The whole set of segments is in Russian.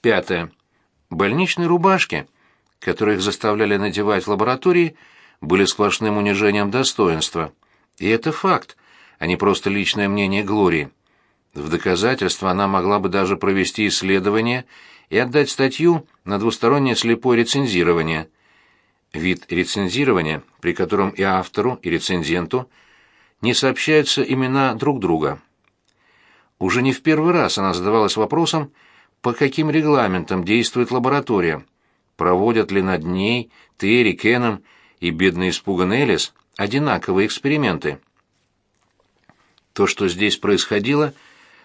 Пятое. Больничные рубашки, которые их заставляли надевать в лаборатории, были сплошным унижением достоинства. И это факт, а не просто личное мнение Глории. В доказательство она могла бы даже провести исследование и отдать статью на двустороннее слепое рецензирование. Вид рецензирования, при котором и автору, и рецензенту не сообщаются имена друг друга. Уже не в первый раз она задавалась вопросом, по каким регламентам действует лаборатория, проводят ли над ней Терри, Кеном и бедный испуган Элис одинаковые эксперименты. То, что здесь происходило,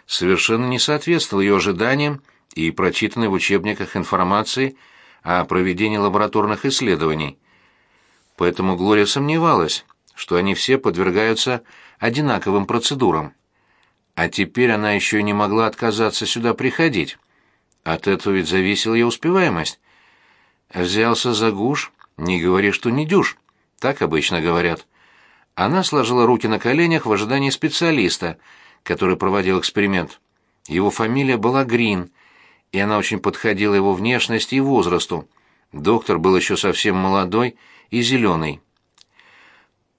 совершенно не соответствовало ее ожиданиям и прочитанной в учебниках информации о проведении лабораторных исследований. Поэтому Глория сомневалась, что они все подвергаются одинаковым процедурам. А теперь она еще и не могла отказаться сюда приходить. От этого ведь зависела ее успеваемость. Взялся за гуш, не говори, что не дюж. Так обычно говорят. Она сложила руки на коленях в ожидании специалиста, который проводил эксперимент. Его фамилия была Грин, и она очень подходила его внешности и возрасту. Доктор был еще совсем молодой и зеленый.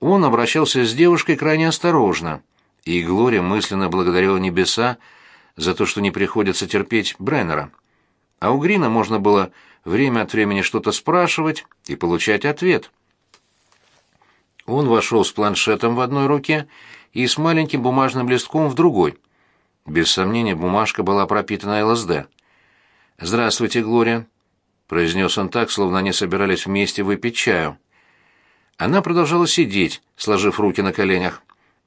Он обращался с девушкой крайне осторожно, и Глория мысленно благодарила небеса за то, что не приходится терпеть Бреннера. А у Грина можно было время от времени что-то спрашивать и получать ответ. Он вошел с планшетом в одной руке и с маленьким бумажным листком в другой. Без сомнения, бумажка была пропитана ЛСД. «Здравствуйте, Глория», — произнес он так, словно они собирались вместе выпить чаю. Она продолжала сидеть, сложив руки на коленях.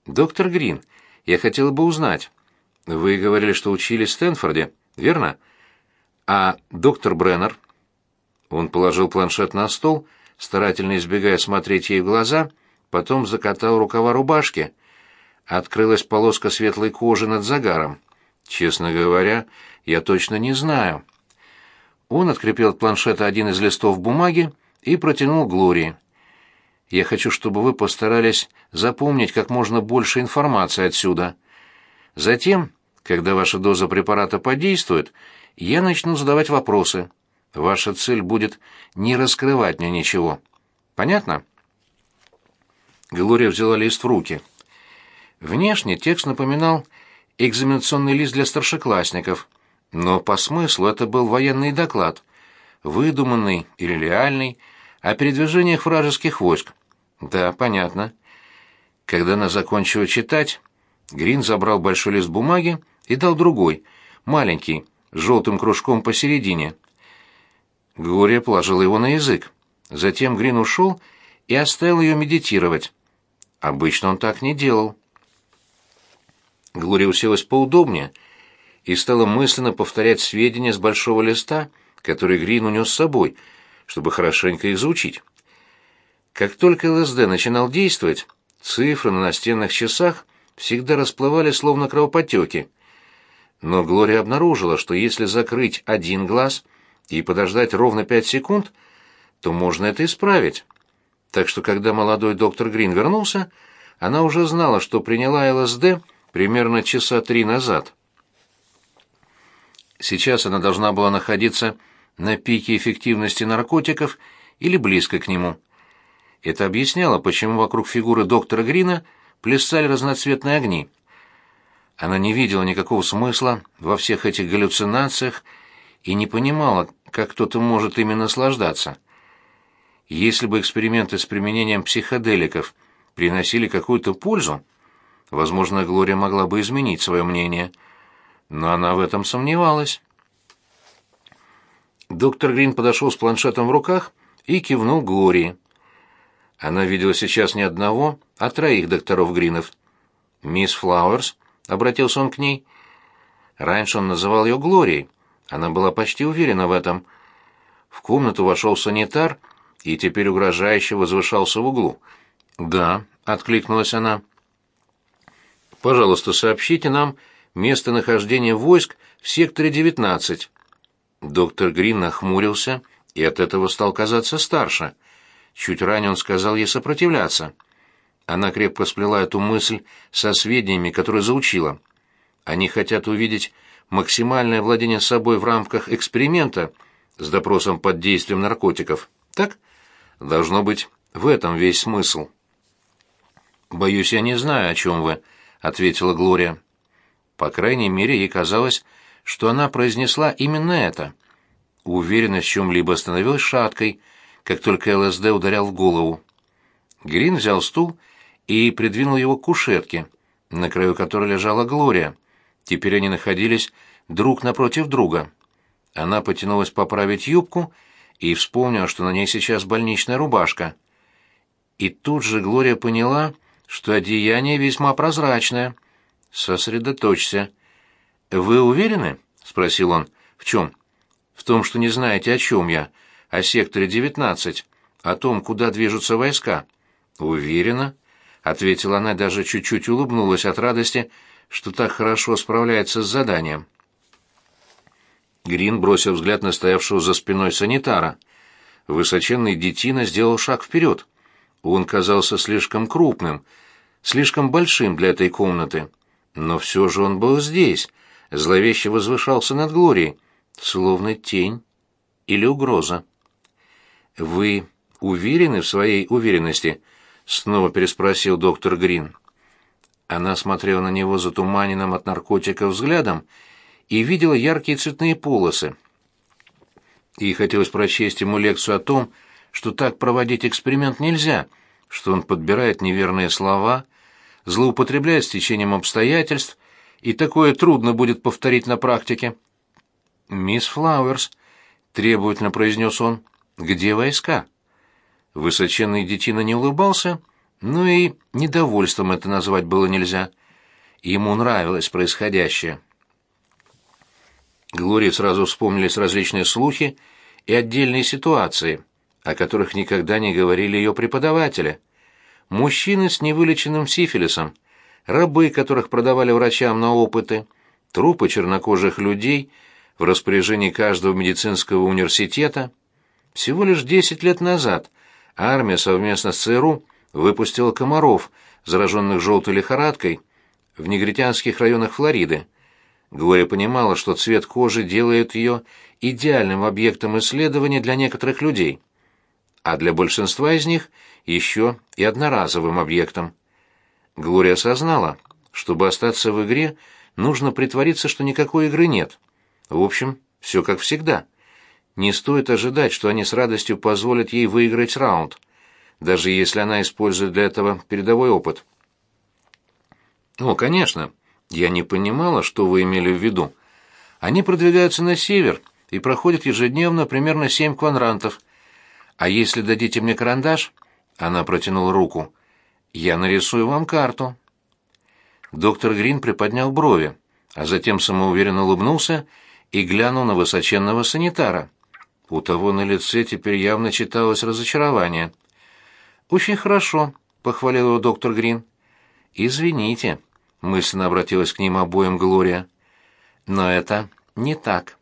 «Доктор Грин, я хотела бы узнать. Вы говорили, что учились в Стэнфорде, верно? А доктор Бреннер?» Он положил планшет на стол, старательно избегая смотреть ей в глаза, потом закатал рукава рубашки. Открылась полоска светлой кожи над загаром. «Честно говоря, я точно не знаю». Он открепил от планшета один из листов бумаги и протянул Глории. Я хочу, чтобы вы постарались запомнить как можно больше информации отсюда. Затем, когда ваша доза препарата подействует, я начну задавать вопросы. Ваша цель будет не раскрывать мне ничего. Понятно? Глория взяла лист в руки. Внешне текст напоминал экзаменационный лист для старшеклассников, но по смыслу это был военный доклад, выдуманный или реальный, о передвижениях вражеских войск. Да, понятно. Когда она закончила читать, Грин забрал большой лист бумаги и дал другой, маленький, с желтым кружком посередине. Глория положила его на язык. Затем Грин ушел и оставил ее медитировать. Обычно он так не делал. Глория уселась поудобнее и стала мысленно повторять сведения с большого листа, который Грин унес с собой, чтобы хорошенько изучить. Как только ЛСД начинал действовать, цифры на настенных часах всегда расплывались словно кровоподтеки. Но Глория обнаружила, что если закрыть один глаз и подождать ровно пять секунд, то можно это исправить. Так что когда молодой доктор Грин вернулся, она уже знала, что приняла ЛСД примерно часа три назад. Сейчас она должна была находиться на пике эффективности наркотиков или близко к нему. Это объясняло, почему вокруг фигуры доктора Грина плясали разноцветные огни. Она не видела никакого смысла во всех этих галлюцинациях и не понимала, как кто-то может ими наслаждаться. Если бы эксперименты с применением психоделиков приносили какую-то пользу, возможно, Глория могла бы изменить свое мнение, но она в этом сомневалась. Доктор Грин подошел с планшетом в руках и кивнул Глории. Она видела сейчас не одного, а троих докторов Гринов. «Мисс Флауэрс», — обратился он к ней. Раньше он называл ее Глорией. Она была почти уверена в этом. В комнату вошел санитар и теперь угрожающе возвышался в углу. «Да», — откликнулась она. «Пожалуйста, сообщите нам местонахождение войск в секторе 19». Доктор Грин нахмурился и от этого стал казаться старше — Чуть ранее он сказал ей сопротивляться. Она крепко сплела эту мысль со сведениями, которые заучила. Они хотят увидеть максимальное владение собой в рамках эксперимента с допросом под действием наркотиков. Так? Должно быть, в этом весь смысл. «Боюсь, я не знаю, о чем вы», — ответила Глория. По крайней мере, ей казалось, что она произнесла именно это. Уверенность в чем-либо становилась шаткой, как только ЛСД ударял в голову. Грин взял стул и придвинул его к кушетке, на краю которой лежала Глория. Теперь они находились друг напротив друга. Она потянулась поправить юбку и вспомнила, что на ней сейчас больничная рубашка. И тут же Глория поняла, что одеяние весьма прозрачное. «Сосредоточься». «Вы уверены?» — спросил он. «В чем?» «В том, что не знаете, о чем я. О секторе 19. О том, куда движутся войска». «Уверена?» — ответила она, даже чуть-чуть улыбнулась от радости, что так хорошо справляется с заданием. Грин бросил взгляд на стоявшего за спиной санитара. Высоченный детина сделал шаг вперед. Он казался слишком крупным, слишком большим для этой комнаты. Но все же он был здесь, зловеще возвышался над Глорией, словно тень или угроза. «Вы уверены в своей уверенности?» — снова переспросил доктор Грин. Она смотрела на него затуманенным от наркотиков взглядом и видела яркие цветные полосы. Ей хотелось прочесть ему лекцию о том, что так проводить эксперимент нельзя, что он подбирает неверные слова, злоупотребляет стечением обстоятельств, и такое трудно будет повторить на практике. «Мисс Флауэрс», — требовательно произнес он, — «где войска?» Высоченный детина не улыбался, но и недовольством это назвать было нельзя. Ему нравилось происходящее. Глории сразу вспомнились различные слухи и отдельные ситуации, о которых никогда не говорили ее преподаватели. Мужчины с невылеченным сифилисом, рабы, которых продавали врачам на опыты, трупы чернокожих людей в распоряжении каждого медицинского университета. Всего лишь десять лет назад армия совместно с ЦРУ выпустила комаров, зараженных желтой лихорадкой, в негритянских районах Флориды. Глория понимала, что цвет кожи делает ее идеальным объектом исследования для некоторых людей, а для большинства из них еще и одноразовым объектом. Глория осознала, чтобы остаться в игре, нужно притвориться, что никакой игры нет. В общем, все как всегда. Не стоит ожидать, что они с радостью позволят ей выиграть раунд – даже если она использует для этого передовой опыт. «О, конечно. Я не понимала, что вы имели в виду. Они продвигаются на север и проходят ежедневно примерно семь квадрантов. А если дадите мне карандаш...» Она протянула руку. «Я нарисую вам карту». Доктор Грин приподнял брови, а затем самоуверенно улыбнулся и глянул на высоченного санитара. У того на лице теперь явно читалось разочарование — «Очень хорошо», — похвалил его доктор Грин. «Извините», — мысленно обратилась к ним обоим Глория. «Но это не так».